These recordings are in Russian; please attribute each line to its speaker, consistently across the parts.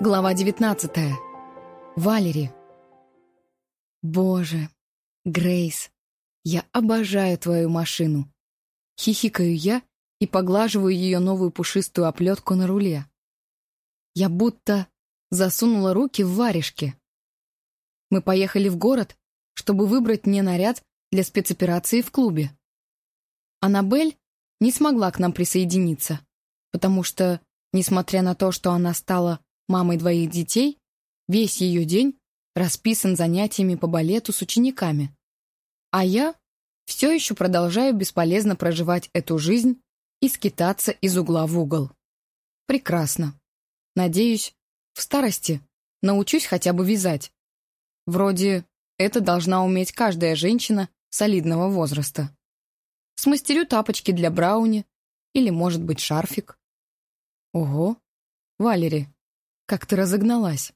Speaker 1: Глава 19. Валери. Боже, Грейс, я обожаю твою машину. Хихикаю я и поглаживаю ее новую пушистую оплетку на руле. Я будто засунула руки в варежки. Мы поехали в город, чтобы выбрать мне наряд для спецоперации в клубе. Аннабель не смогла к нам присоединиться, потому что, несмотря на то, что она стала мамой двоих детей, весь ее день расписан занятиями по балету с учениками. А я все еще продолжаю бесполезно проживать эту жизнь и скитаться из угла в угол. Прекрасно. Надеюсь, в старости научусь хотя бы вязать. Вроде это должна уметь каждая женщина солидного возраста. Смастерю тапочки для Брауни или, может быть, шарфик. Ого, Валери, как ты разогналась.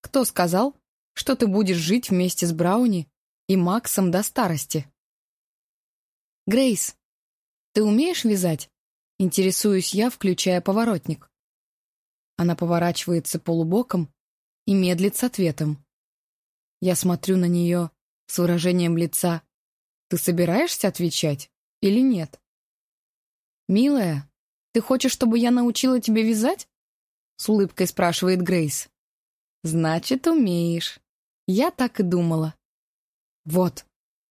Speaker 1: Кто сказал, что ты будешь жить вместе с Брауни и Максом до старости? Грейс, ты умеешь вязать? Интересуюсь я, включая поворотник. Она поворачивается полубоком и медлит с ответом. Я смотрю на нее с выражением лица. Ты собираешься отвечать или нет? Милая, ты хочешь, чтобы я научила тебя вязать? С улыбкой спрашивает Грейс. Значит, умеешь. Я так и думала. Вот,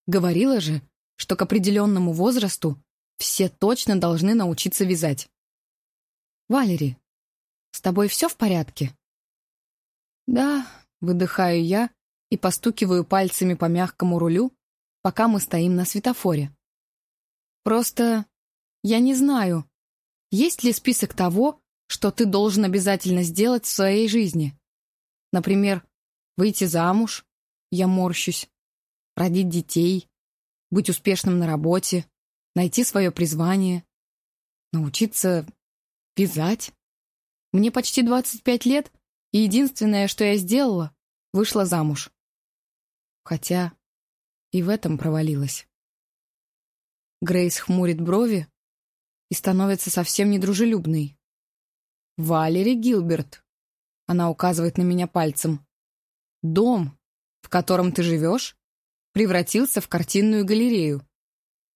Speaker 1: говорила же, что к определенному возрасту все точно должны научиться вязать. Валери, с тобой все в порядке? Да, выдыхаю я и постукиваю пальцами по мягкому рулю, пока мы стоим на светофоре. Просто я не знаю, есть ли список того, что ты должен обязательно сделать в своей жизни. Например, выйти замуж, я морщусь, родить детей, быть успешным на работе, найти свое призвание, научиться вязать. Мне почти 25 лет, и единственное, что я сделала, вышла замуж. Хотя и в этом провалилась. Грейс хмурит брови и становится совсем недружелюбной. Валери Гилберт. Она указывает на меня пальцем. Дом, в котором ты живешь, превратился в картинную галерею.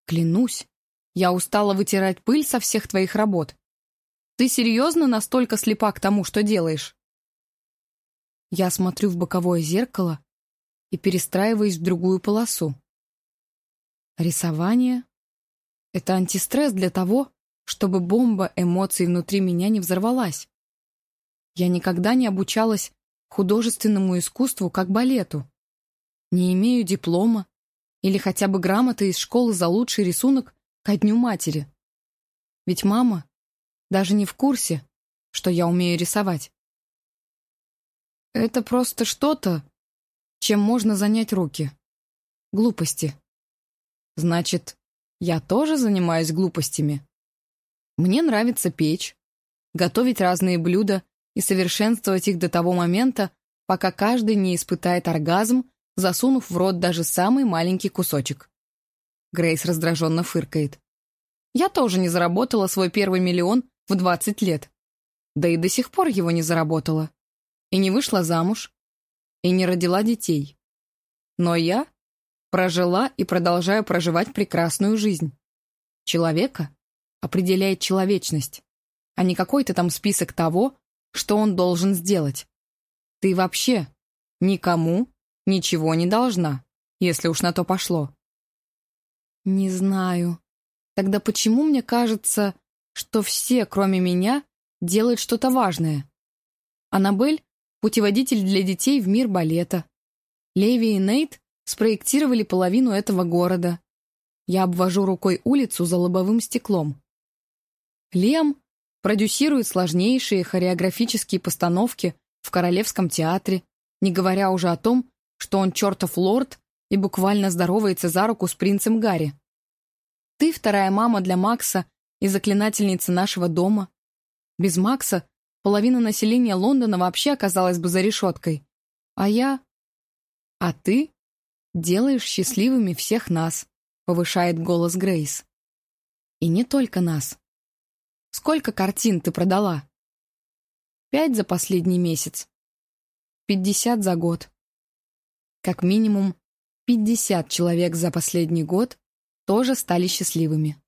Speaker 1: Клянусь, я устала вытирать пыль со всех твоих работ. Ты серьезно настолько слепа к тому, что делаешь? Я смотрю в боковое зеркало и перестраиваюсь в другую полосу. Рисование — это антистресс для того, чтобы бомба эмоций внутри меня не взорвалась. Я никогда не обучалась художественному искусству как балету. Не имею диплома или хотя бы грамоты из школы за лучший рисунок ко дню матери. Ведь мама даже не в курсе, что я умею рисовать. Это просто что-то, чем можно занять руки. Глупости. Значит, я тоже занимаюсь глупостями? Мне нравится печь, готовить разные блюда и совершенствовать их до того момента, пока каждый не испытает оргазм, засунув в рот даже самый маленький кусочек. Грейс раздраженно фыркает. Я тоже не заработала свой первый миллион в 20 лет. Да и до сих пор его не заработала. И не вышла замуж. И не родила детей. Но я прожила и продолжаю проживать прекрасную жизнь. Человека, определяет человечность, а не какой-то там список того, что он должен сделать. Ты вообще никому ничего не должна, если уж на то пошло. Не знаю. Тогда почему мне кажется, что все, кроме меня, делают что-то важное? Аннабель — путеводитель для детей в мир балета. Леви и Нейт спроектировали половину этого города. Я обвожу рукой улицу за лобовым стеклом. Лем продюсирует сложнейшие хореографические постановки в Королевском театре, не говоря уже о том, что он чертов лорд и буквально здоровается за руку с принцем Гарри. Ты вторая мама для Макса и заклинательница нашего дома. Без Макса половина населения Лондона вообще оказалась бы за решеткой. А я... А ты делаешь счастливыми всех нас, повышает голос Грейс. И не только нас. Сколько картин ты продала?» Пять за последний месяц. Пятьдесят за год. Как минимум, пятьдесят человек за последний год тоже стали счастливыми.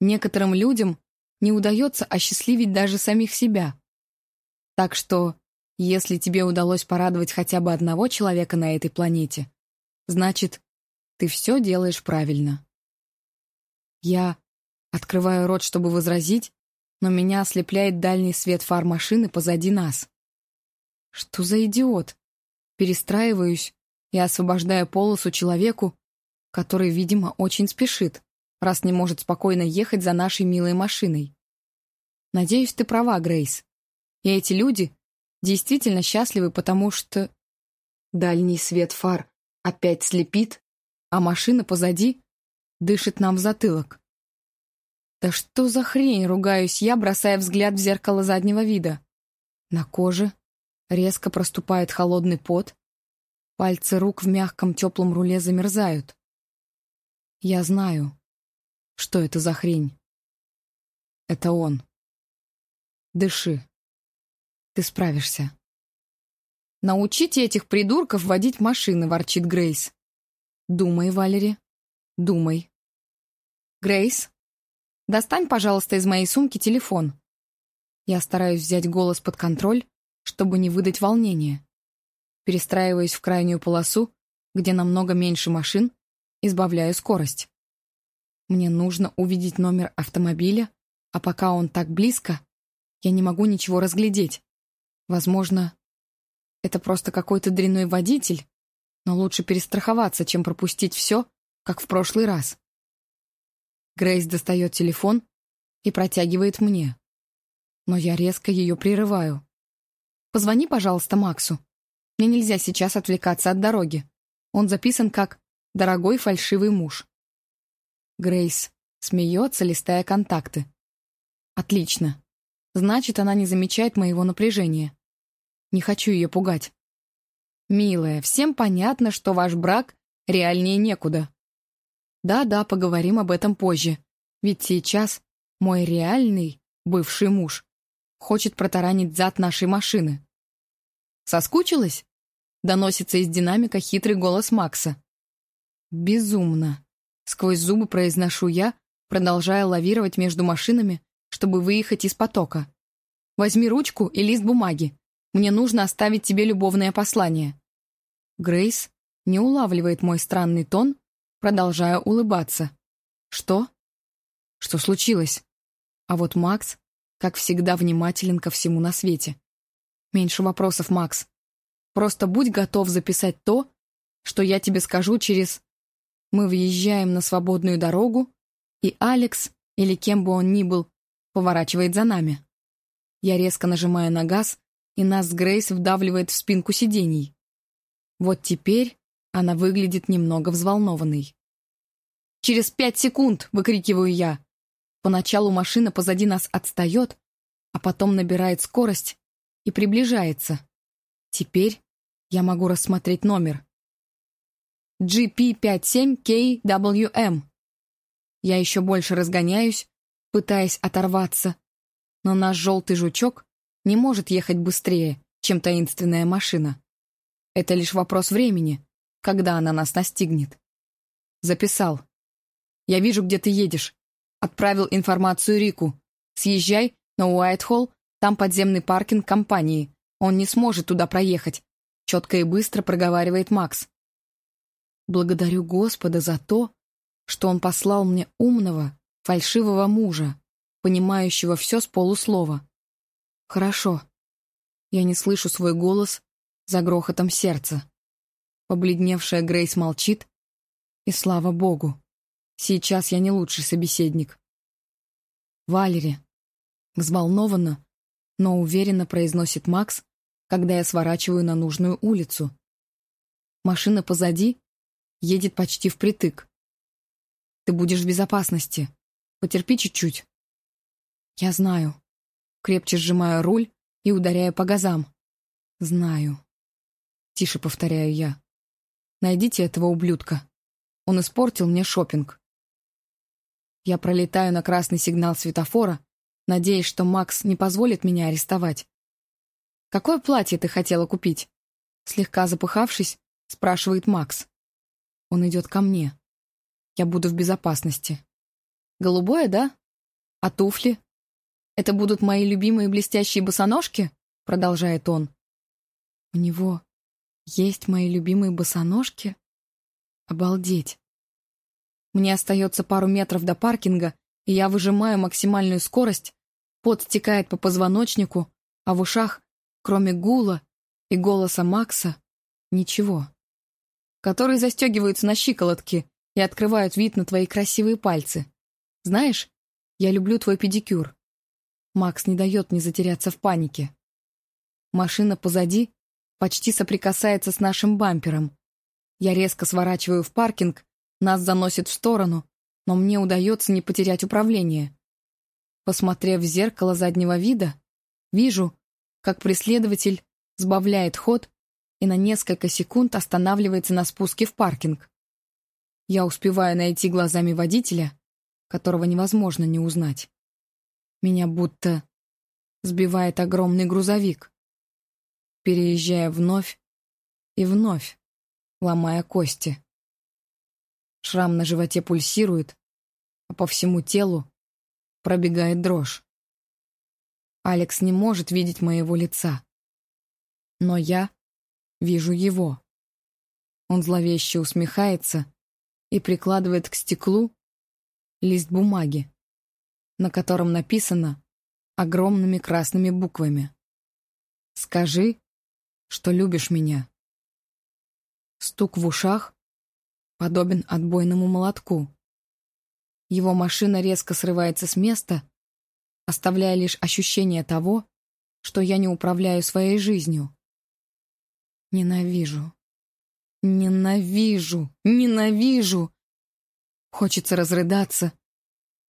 Speaker 1: Некоторым людям не удается осчастливить даже самих себя. Так что, если тебе удалось порадовать хотя бы одного человека на этой планете, значит, ты все делаешь правильно. Я открываю рот, чтобы возразить, но меня ослепляет дальний свет фар машины позади нас. Что за идиот? Перестраиваюсь и освобождаю полосу человеку, который, видимо, очень спешит, раз не может спокойно ехать за нашей милой машиной. Надеюсь, ты права, Грейс. И эти люди действительно счастливы, потому что... Дальний свет фар опять слепит, а машина позади дышит нам в затылок. Да что за хрень, ругаюсь я, бросая взгляд в зеркало заднего вида. На коже резко проступает холодный пот, пальцы рук в мягком теплом руле замерзают. Я знаю, что это за хрень. Это он. Дыши. Ты справишься. «Научите этих придурков водить машины», — ворчит Грейс. «Думай, Валери, думай». «Грейс, достань, пожалуйста, из моей сумки телефон». Я стараюсь взять голос под контроль, чтобы не выдать волнения. Перестраиваясь в крайнюю полосу, где намного меньше машин, избавляю скорость. Мне нужно увидеть номер автомобиля, а пока он так близко, я не могу ничего разглядеть. Возможно, это просто какой-то дрянной водитель, но лучше перестраховаться, чем пропустить все, как в прошлый раз. Грейс достает телефон и протягивает мне. Но я резко ее прерываю. «Позвони, пожалуйста, Максу. Мне нельзя сейчас отвлекаться от дороги. Он записан как «дорогой фальшивый муж». Грейс смеется, листая контакты. «Отлично. Значит, она не замечает моего напряжения. Не хочу ее пугать. «Милая, всем понятно, что ваш брак реальнее некуда». «Да-да, поговорим об этом позже. Ведь сейчас мой реальный бывший муж хочет протаранить зад нашей машины». «Соскучилась?» — доносится из динамика хитрый голос Макса. «Безумно!» — сквозь зубы произношу я, продолжая лавировать между машинами, чтобы выехать из потока. Возьми ручку и лист бумаги. Мне нужно оставить тебе любовное послание». Грейс не улавливает мой странный тон, продолжая улыбаться. «Что?» «Что случилось?» А вот Макс, как всегда, внимателен ко всему на свете. «Меньше вопросов, Макс. Просто будь готов записать то, что я тебе скажу через...» Мы въезжаем на свободную дорогу, и Алекс, или кем бы он ни был, поворачивает за нами. Я резко нажимаю на газ, и нас с Грейс вдавливает в спинку сидений. Вот теперь она выглядит немного взволнованной. «Через пять секунд!» — выкрикиваю я. Поначалу машина позади нас отстает, а потом набирает скорость и приближается. Теперь я могу рассмотреть номер. GP57KWM. Я еще больше разгоняюсь, пытаясь оторваться, но наш желтый жучок не может ехать быстрее, чем таинственная машина. Это лишь вопрос времени, когда она нас настигнет. Записал. Я вижу, где ты едешь. Отправил информацию Рику. Съезжай на Уайтхолл, там подземный паркинг компании. Он не сможет туда проехать. Четко и быстро проговаривает Макс. Благодарю Господа за то, что он послал мне умного, фальшивого мужа, понимающего все с полуслова. «Хорошо». Я не слышу свой голос за грохотом сердца. Побледневшая Грейс молчит, и слава богу, сейчас я не лучший собеседник. «Валери», — взволнованно, но уверенно произносит Макс, когда я сворачиваю на нужную улицу. Машина позади едет почти впритык. Ты будешь в безопасности. Потерпи чуть-чуть. Я знаю. Крепче сжимаю руль и ударяю по газам. Знаю. Тише повторяю я. Найдите этого ублюдка. Он испортил мне шопинг. Я пролетаю на красный сигнал светофора, надеясь, что Макс не позволит меня арестовать. какое платье ты хотела купить?» Слегка запыхавшись, спрашивает Макс. Он идет ко мне. Я буду в безопасности. «Голубое, да? А туфли? Это будут мои любимые блестящие босоножки?» Продолжает он. «У него есть мои любимые босоножки? Обалдеть!» Мне остается пару метров до паркинга, и я выжимаю максимальную скорость, пот стекает по позвоночнику, а в ушах, кроме гула и голоса Макса, ничего. Которые застегиваются на щиколотки и открывают вид на твои красивые пальцы. Знаешь, я люблю твой педикюр. Макс не дает мне затеряться в панике. Машина позади почти соприкасается с нашим бампером. Я резко сворачиваю в паркинг нас заносит в сторону, но мне удается не потерять управление. Посмотрев в зеркало заднего вида, вижу, как преследователь сбавляет ход и на несколько секунд останавливается на спуске в паркинг. Я успеваю найти глазами водителя, которого невозможно не узнать. Меня будто сбивает огромный грузовик, переезжая вновь и вновь, ломая кости. Шрам на животе пульсирует, а по всему телу пробегает дрожь. Алекс не может видеть моего лица. Но я вижу его. Он зловеще усмехается и прикладывает к стеклу лист бумаги, на котором написано огромными красными буквами. «Скажи, что любишь меня». Стук в ушах подобен отбойному молотку. Его машина резко срывается с места, оставляя лишь ощущение того, что я не управляю своей жизнью. Ненавижу. Ненавижу. Ненавижу. Хочется разрыдаться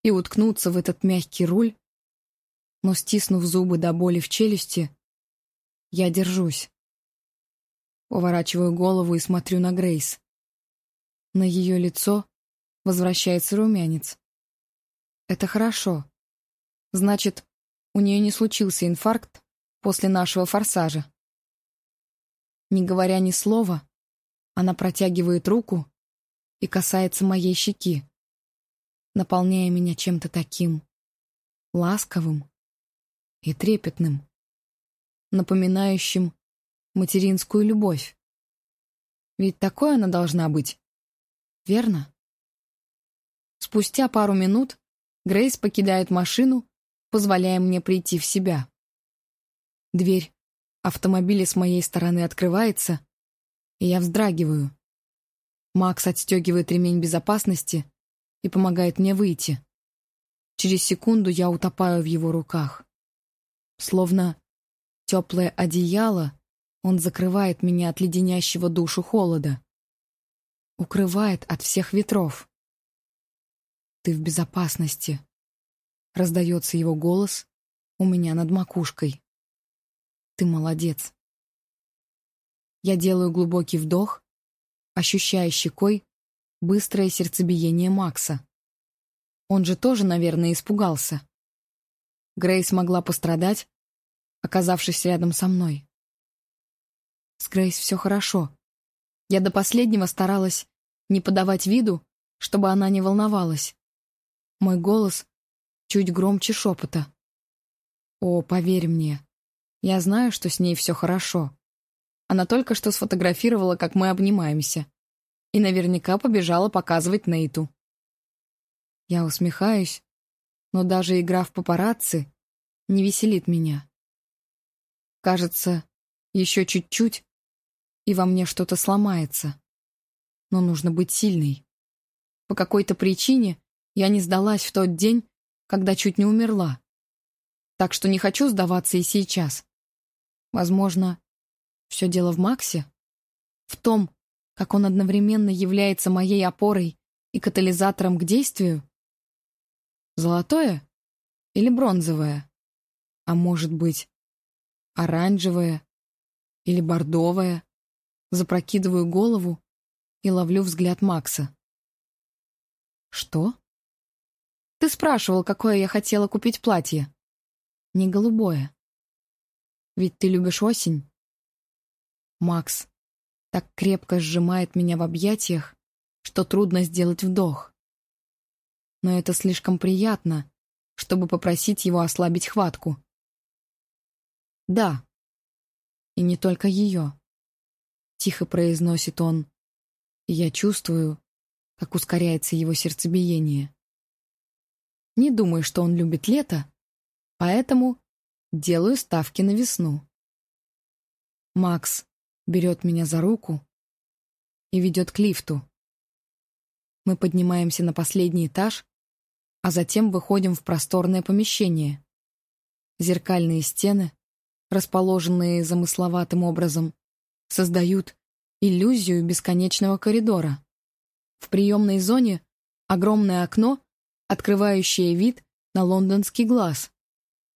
Speaker 1: и уткнуться в этот мягкий руль, но, стиснув зубы до боли в челюсти, я держусь. Поворачиваю голову и смотрю на Грейс. На ее лицо возвращается румянец. Это хорошо. Значит, у нее не случился инфаркт после нашего форсажа. Не говоря ни слова, она протягивает руку и касается моей щеки, наполняя меня чем-то таким ласковым и трепетным, напоминающим материнскую любовь. Ведь такой она должна быть верно? Спустя пару минут Грейс покидает машину, позволяя мне прийти в себя. Дверь автомобиля с моей стороны открывается, и я вздрагиваю. Макс отстегивает ремень безопасности и помогает мне выйти. Через секунду я утопаю в его руках. Словно теплое одеяло, он закрывает меня от леденящего душу холода укрывает от всех ветров. «Ты в безопасности», — раздается его голос у меня над макушкой. «Ты молодец». Я делаю глубокий вдох, ощущая щекой быстрое сердцебиение Макса. Он же тоже, наверное, испугался. Грейс могла пострадать, оказавшись рядом со мной. С Грейс все хорошо. Я до последнего старалась не подавать виду, чтобы она не волновалась. Мой голос чуть громче шепота. «О, поверь мне, я знаю, что с ней все хорошо. Она только что сфотографировала, как мы обнимаемся, и наверняка побежала показывать Нейту». Я усмехаюсь, но даже игра в папарацци не веселит меня. Кажется, еще чуть-чуть, и во мне что-то сломается. Но нужно быть сильной. По какой-то причине я не сдалась в тот день, когда чуть не умерла. Так что не хочу сдаваться и сейчас. Возможно, все дело в Максе? В том, как он одновременно является моей опорой и катализатором к действию? Золотое или бронзовое? А может быть, оранжевое или бордовое? Запрокидываю голову и ловлю взгляд Макса. «Что?» «Ты спрашивал, какое я хотела купить платье?» «Не голубое». Ведь ты любишь осень. Макс так крепко сжимает меня в объятиях, что трудно сделать вдох. Но это слишком приятно, чтобы попросить его ослабить хватку. Да, и не только ее. Тихо произносит он, и я чувствую, как ускоряется его сердцебиение. Не думаю, что он любит лето, поэтому делаю ставки на весну. Макс берет меня за руку и ведет к лифту. Мы поднимаемся на последний этаж, а затем выходим в просторное помещение. Зеркальные стены, расположенные замысловатым образом, создают иллюзию бесконечного коридора. В приемной зоне огромное окно, открывающее вид на лондонский глаз.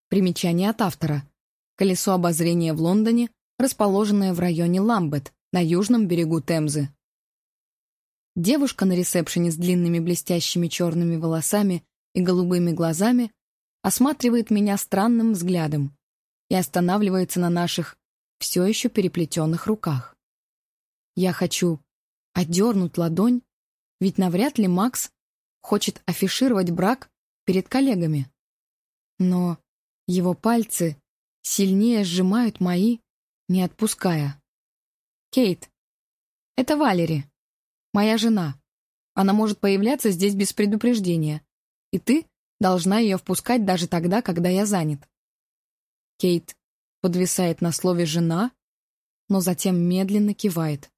Speaker 1: Примечание от автора. Колесо обозрения в Лондоне, расположенное в районе Ламбет, на южном берегу Темзы. Девушка на ресепшене с длинными блестящими черными волосами и голубыми глазами осматривает меня странным взглядом и останавливается на наших все еще переплетенных руках. Я хочу отдернуть ладонь, ведь навряд ли Макс хочет афишировать брак перед коллегами. Но его пальцы сильнее сжимают мои, не отпуская. «Кейт, это Валери, моя жена. Она может появляться здесь без предупреждения, и ты должна ее впускать даже тогда, когда я занят». Кейт подвисает на слове «жена», но затем медленно кивает.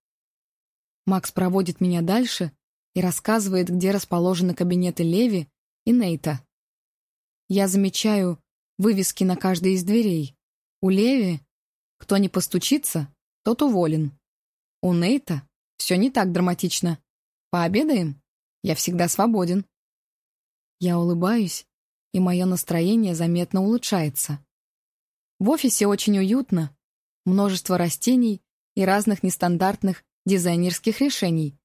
Speaker 1: Макс проводит меня дальше и рассказывает, где расположены кабинеты Леви и Нейта. Я замечаю вывески на каждой из дверей. У Леви кто не постучится, тот уволен. У Нейта все не так драматично. Пообедаем? Я всегда свободен. Я улыбаюсь, и мое настроение заметно улучшается. В офисе очень уютно, множество растений и разных нестандартных дизайнерских решений.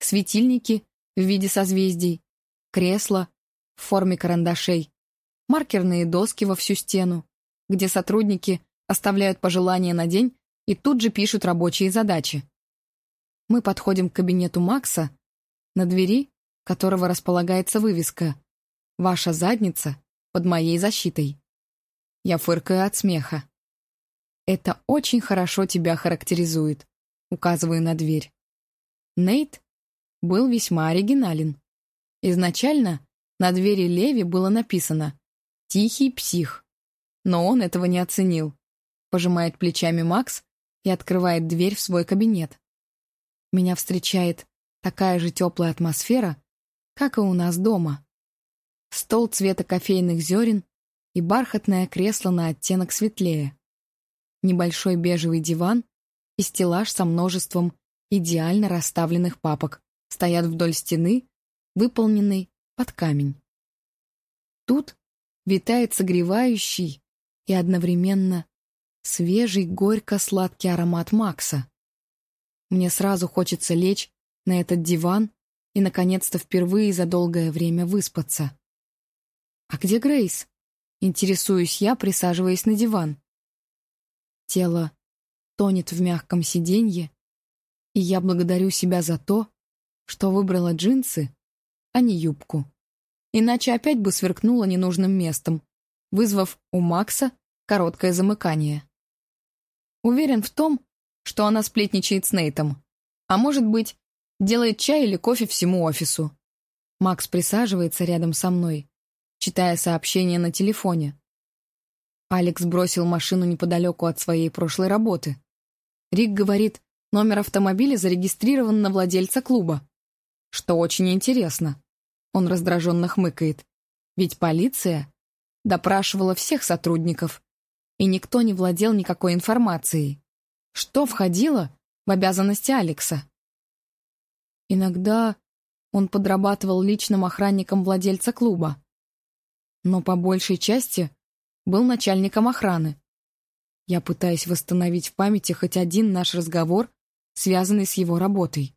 Speaker 1: Светильники в виде созвездий, кресла в форме карандашей, маркерные доски во всю стену, где сотрудники оставляют пожелания на день и тут же пишут рабочие задачи. Мы подходим к кабинету Макса, на двери которого располагается вывеска «Ваша задница под моей защитой». Я фыркаю от смеха. Это очень хорошо тебя характеризует указываю на дверь. Нейт был весьма оригинален. Изначально на двери Леви было написано «Тихий псих», но он этого не оценил. Пожимает плечами Макс и открывает дверь в свой кабинет. Меня встречает такая же теплая атмосфера, как и у нас дома. Стол цвета кофейных зерен и бархатное кресло на оттенок светлее. Небольшой бежевый диван и стеллаж со множеством идеально расставленных папок стоят вдоль стены, выполненной под камень. Тут витает согревающий и одновременно свежий горько-сладкий аромат Макса. Мне сразу хочется лечь на этот диван и, наконец-то, впервые за долгое время выспаться. «А где Грейс?» — интересуюсь я, присаживаясь на диван. Тело тонет в мягком сиденье, и я благодарю себя за то, что выбрала джинсы, а не юбку. Иначе опять бы сверкнула ненужным местом, вызвав у Макса короткое замыкание. Уверен в том, что она сплетничает с Нейтом, а может быть, делает чай или кофе всему офису. Макс присаживается рядом со мной, читая сообщение на телефоне. Алекс бросил машину неподалеку от своей прошлой работы. Рик говорит, номер автомобиля зарегистрирован на владельца клуба. Что очень интересно. Он раздраженно хмыкает. Ведь полиция допрашивала всех сотрудников, и никто не владел никакой информацией. Что входило в обязанности Алекса? Иногда он подрабатывал личным охранником владельца клуба, но по большей части был начальником охраны. Я пытаюсь восстановить в памяти хоть один наш разговор, связанный с его работой.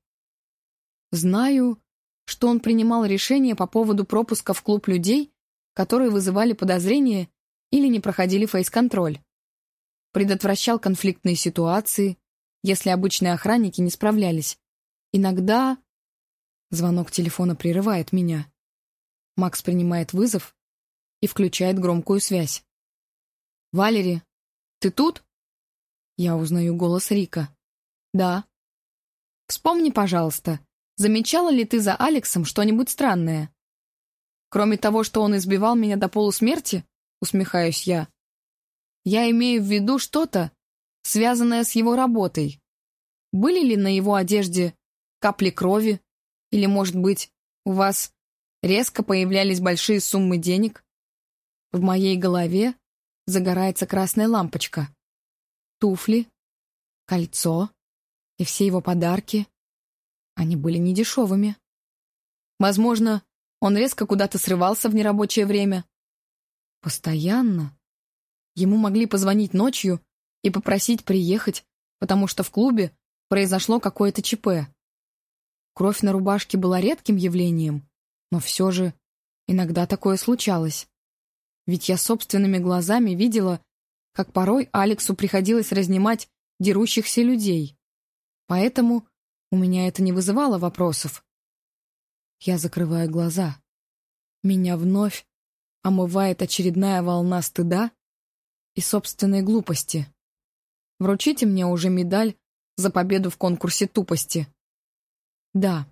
Speaker 1: Знаю, что он принимал решения по поводу пропуска в клуб людей, которые вызывали подозрения или не проходили фейс-контроль. предотвращал конфликтные ситуации, если обычные охранники не справлялись. Иногда... Звонок телефона прерывает меня. Макс принимает вызов и включает громкую связь. «Валери, ты тут?» Я узнаю голос Рика. «Да». «Вспомни, пожалуйста, замечала ли ты за Алексом что-нибудь странное?» «Кроме того, что он избивал меня до полусмерти?» — усмехаюсь я. «Я имею в виду что-то, связанное с его работой. Были ли на его одежде капли крови? Или, может быть, у вас резко появлялись большие суммы денег?» В моей голове загорается красная лампочка. Туфли, кольцо и все его подарки. Они были недешевыми. Возможно, он резко куда-то срывался в нерабочее время. Постоянно. Ему могли позвонить ночью и попросить приехать, потому что в клубе произошло какое-то ЧП. Кровь на рубашке была редким явлением, но все же иногда такое случалось. Ведь я собственными глазами видела, как порой Алексу приходилось разнимать дерущихся людей. Поэтому у меня это не вызывало вопросов. Я закрываю глаза. Меня вновь омывает очередная волна стыда и собственной глупости. Вручите мне уже медаль за победу в конкурсе тупости. Да.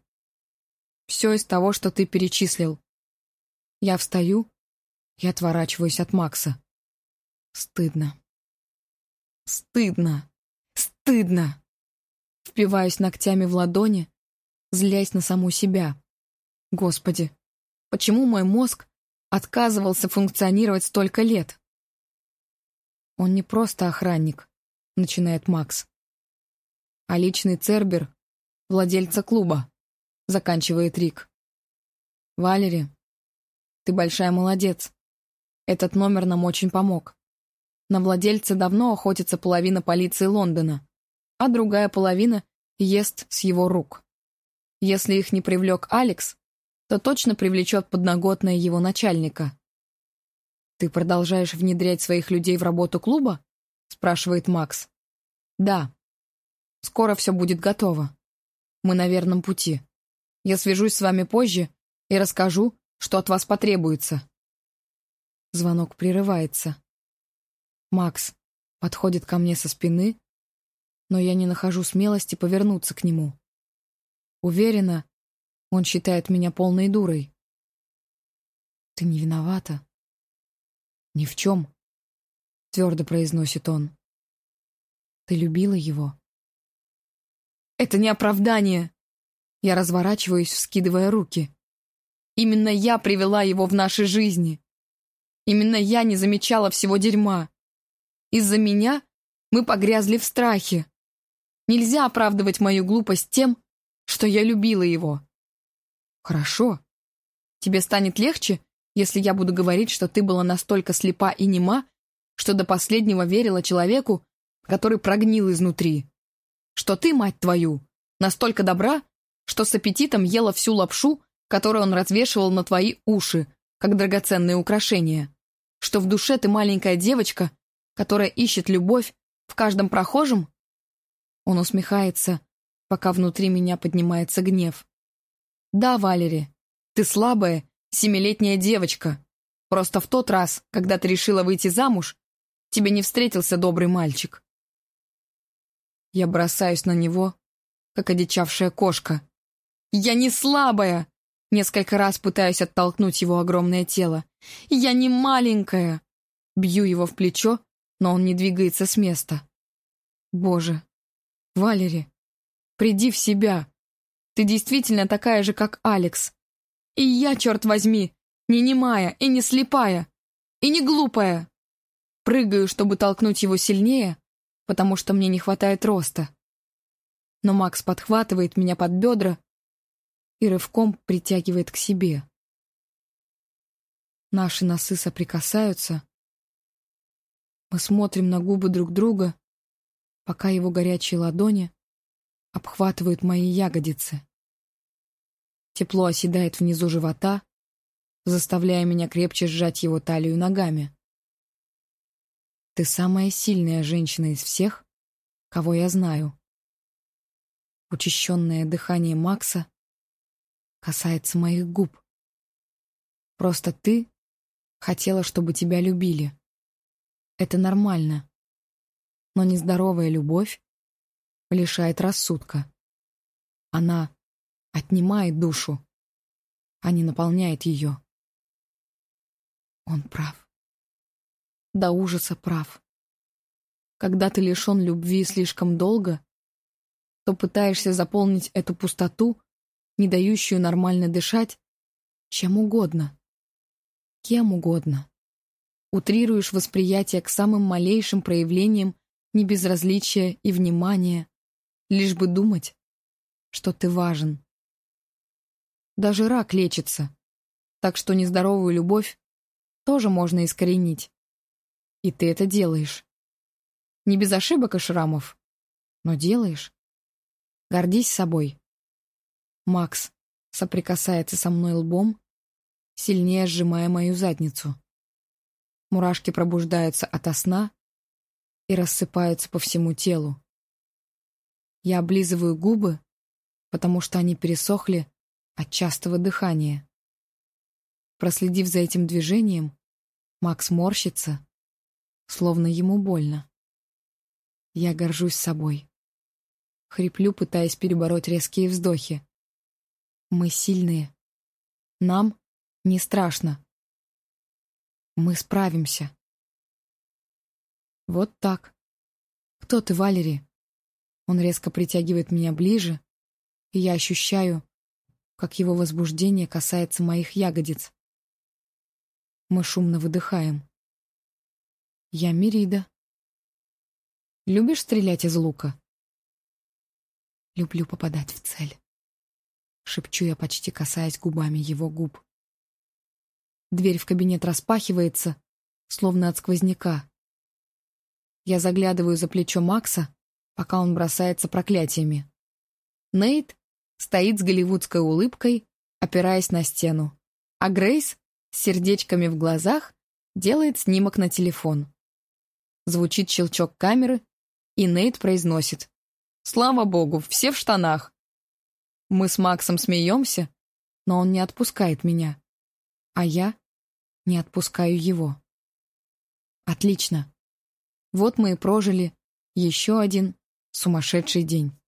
Speaker 1: Все из того, что ты перечислил. Я встаю я отворачиваюсь от Макса. Стыдно. Стыдно. Стыдно. Впиваюсь ногтями в ладони, злясь на саму себя. Господи, почему мой мозг отказывался функционировать столько лет? Он не просто охранник, начинает Макс, а личный цербер владельца клуба, заканчивает Рик. Валери, ты большая молодец. Этот номер нам очень помог. На владельца давно охотится половина полиции Лондона, а другая половина ест с его рук. Если их не привлек Алекс, то точно привлечет подноготное его начальника. «Ты продолжаешь внедрять своих людей в работу клуба?» — спрашивает Макс. «Да. Скоро все будет готово. Мы на верном пути. Я свяжусь с вами позже и расскажу, что от вас потребуется». Звонок прерывается. Макс подходит ко мне со спины, но я не нахожу смелости повернуться к нему. Уверена, он считает меня полной дурой. «Ты не виновата?» «Ни в чем», — твердо произносит он. «Ты любила его?» «Это не оправдание!» Я разворачиваюсь, вскидывая руки. «Именно я привела его в наши жизни!» Именно я не замечала всего дерьма. Из-за меня мы погрязли в страхе. Нельзя оправдывать мою глупость тем, что я любила его. Хорошо. Тебе станет легче, если я буду говорить, что ты была настолько слепа и нема, что до последнего верила человеку, который прогнил изнутри. Что ты, мать твою, настолько добра, что с аппетитом ела всю лапшу, которую он развешивал на твои уши, как драгоценные украшения что в душе ты маленькая девочка, которая ищет любовь в каждом прохожем? Он усмехается, пока внутри меня поднимается гнев. Да, Валери, ты слабая, семилетняя девочка. Просто в тот раз, когда ты решила выйти замуж, тебе не встретился добрый мальчик. Я бросаюсь на него, как одичавшая кошка. Я не слабая! Несколько раз пытаюсь оттолкнуть его огромное тело. «Я не маленькая!» Бью его в плечо, но он не двигается с места. «Боже! Валери, приди в себя! Ты действительно такая же, как Алекс. И я, черт возьми, не немая и не слепая, и не глупая!» Прыгаю, чтобы толкнуть его сильнее, потому что мне не хватает роста. Но Макс подхватывает меня под бедра и рывком притягивает к себе. Наши носы соприкасаются. Мы смотрим на губы друг друга, пока его горячие ладони обхватывают мои ягодицы. Тепло оседает внизу живота, заставляя меня крепче сжать его талию ногами. Ты самая сильная женщина из всех, кого я знаю. Учащенное дыхание Макса касается моих губ. Просто ты хотела, чтобы тебя любили. Это нормально. Но нездоровая любовь лишает рассудка. Она отнимает душу, а не наполняет ее. Он прав. До ужаса прав. Когда ты лишен любви слишком долго, то пытаешься заполнить эту пустоту, не дающую нормально дышать, чем угодно, кем угодно. Утрируешь восприятие к самым малейшим проявлениям небезразличия и внимания, лишь бы думать, что ты важен. Даже рак лечится, так что нездоровую любовь тоже можно искоренить. И ты это делаешь. Не без ошибок и шрамов, но делаешь. Гордись собой. Макс соприкасается со мной лбом, сильнее сжимая мою задницу. Мурашки пробуждаются ото сна и рассыпаются по всему телу. Я облизываю губы, потому что они пересохли от частого дыхания. Проследив за этим движением, Макс морщится, словно ему больно. Я горжусь собой. Хриплю, пытаясь перебороть резкие вздохи. Мы сильные. Нам не страшно. Мы справимся. Вот так. Кто ты, Валери? Он резко притягивает меня ближе, и я ощущаю, как его возбуждение касается моих ягодиц. Мы шумно выдыхаем. Я Мирида. Любишь стрелять из лука? Люблю попадать в цель. Шепчу я, почти касаясь губами его губ. Дверь в кабинет распахивается, словно от сквозняка. Я заглядываю за плечо Макса, пока он бросается проклятиями. Нейт стоит с голливудской улыбкой, опираясь на стену, а Грейс с сердечками в глазах делает снимок на телефон. Звучит щелчок камеры, и Нейт произносит. «Слава богу, все в штанах!» Мы с Максом смеемся, но он не отпускает меня, а я не отпускаю его. Отлично. Вот мы и прожили еще один сумасшедший день.